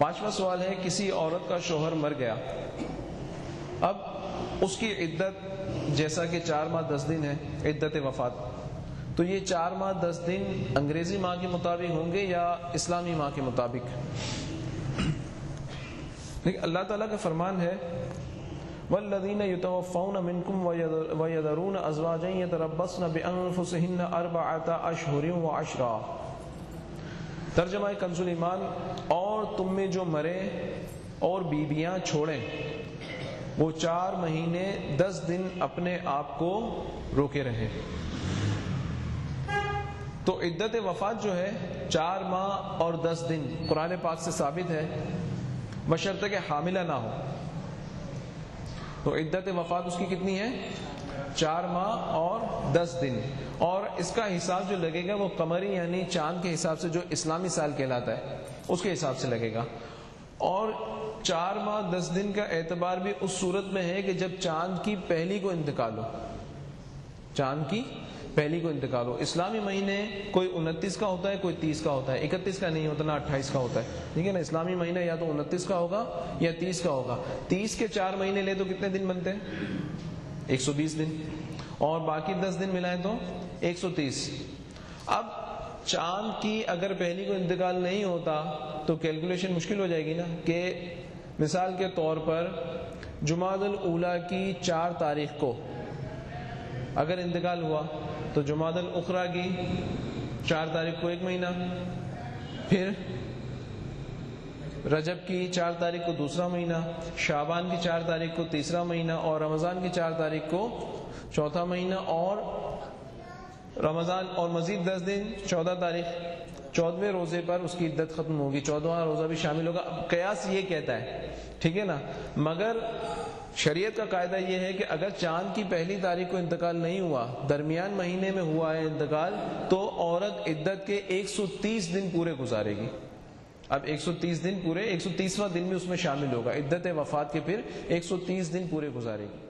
پانچواں سوال ہے، کسی عورت کا شوہر مر گیا۔ اب اس کی عدت جیسا کہ چار ماہ دس دن ہے، عدت وفات۔ تو یہ چار ماہ دس دن انگریزی ماہ کے مطابق ہوں گے یا اسلامی ماہ کے مطابق؟ لیکن اللہ تعالیٰ کا فرمان ہے والذین یتوفون منکم ویذرون ازواجا یتربصن بانفسهن اربعۃ اشہر وعشرا۔ ترجمہ کنز ایمان، اور تم میں جو مرے اور بیبیاں چھوڑیں، وہ چار مہینے دس دن اپنے آپ کو روکے رہے۔ تو عدت وفات جو ہے، چار ماہ اور دس دن، قرآن پاک سے ثابت ہے بشرط کہ حاملہ نہ ہو۔ تو عدت وفات اس کی کتنی ہے؟ چار ماہ اور دس دن۔ اور اس کا حساب جو لگے گا وہ قمری یعنی چاند کے حساب سے جو اسلامی سال کہلاتا ہے، اس کے حساب سے لگے گا۔ اور چار ماہ، دس دن کا اعتبار بھی اس صورت میں ہے کہ جب چاند کی پہلی کو انتقال ہو۔ چاند کی پہلی کو انتقال ہو۔ اسلامی مہینے کوئی انتیس کا ہوتا ہے، کوئی تیس کا ہوتا ہے۔ اکتیس کا نہیں ہوتا، نہ اٹھائیس کا ہوتا ہے۔ ٹھیک ہے نا؟ اسلامی مہینہ یا تو انتیس کا ہوگا یا تیس کا ہوگا۔ تیس کے چار مہینے لے تو کتنے دن بنتے ہیں؟ ایک سو بیس دن۔ اور باقی دس دن ملائیں تو ایک سو تیس۔ اب چاند کی اگر پہلی کو انتقال نہیں ہوتا تو کیلکولیشن مشکل ہو جائے گی نا کہ مثال کے طور پر جماعت الاولا کی چار تاریخ کو اگر انتقال ہوا تو جماعت الاخرا کی چار تاریخ کو ایک مہینہ، پھر رجب کی چار تاریخ کو دوسرا مہینہ شابان کی چار تاریخ کو تیسرا مہینہ اور رمضان کی چار تاریخ کو چوتھا مہینہ اور رمضان اور مزید دس دن، چودہ تاریخ چودہویں روزے پر اس کی عدت ختم ہوگی۔ چودہواں روزہ بھی شامل ہوگا۔ قیاس یہ کہتا ہے، ٹھیک ہے نا؟ مگر شریعت کا قاعدہ یہ ہے کہ اگر چاند کی پہلی تاریخ کو انتقال نہیں ہوا، درمیان مہینے میں ہوا ہے انتقال، تو عورت عدت کے ایک سو تیس دن پورے گزارے گی۔ اب ایک سو تیس دن پورے، ایک سو تیسواں دن بھی اس میں شامل ہوگا۔ عدت وفات کے پھر ایک سو تیس دن پورے گزارے گی۔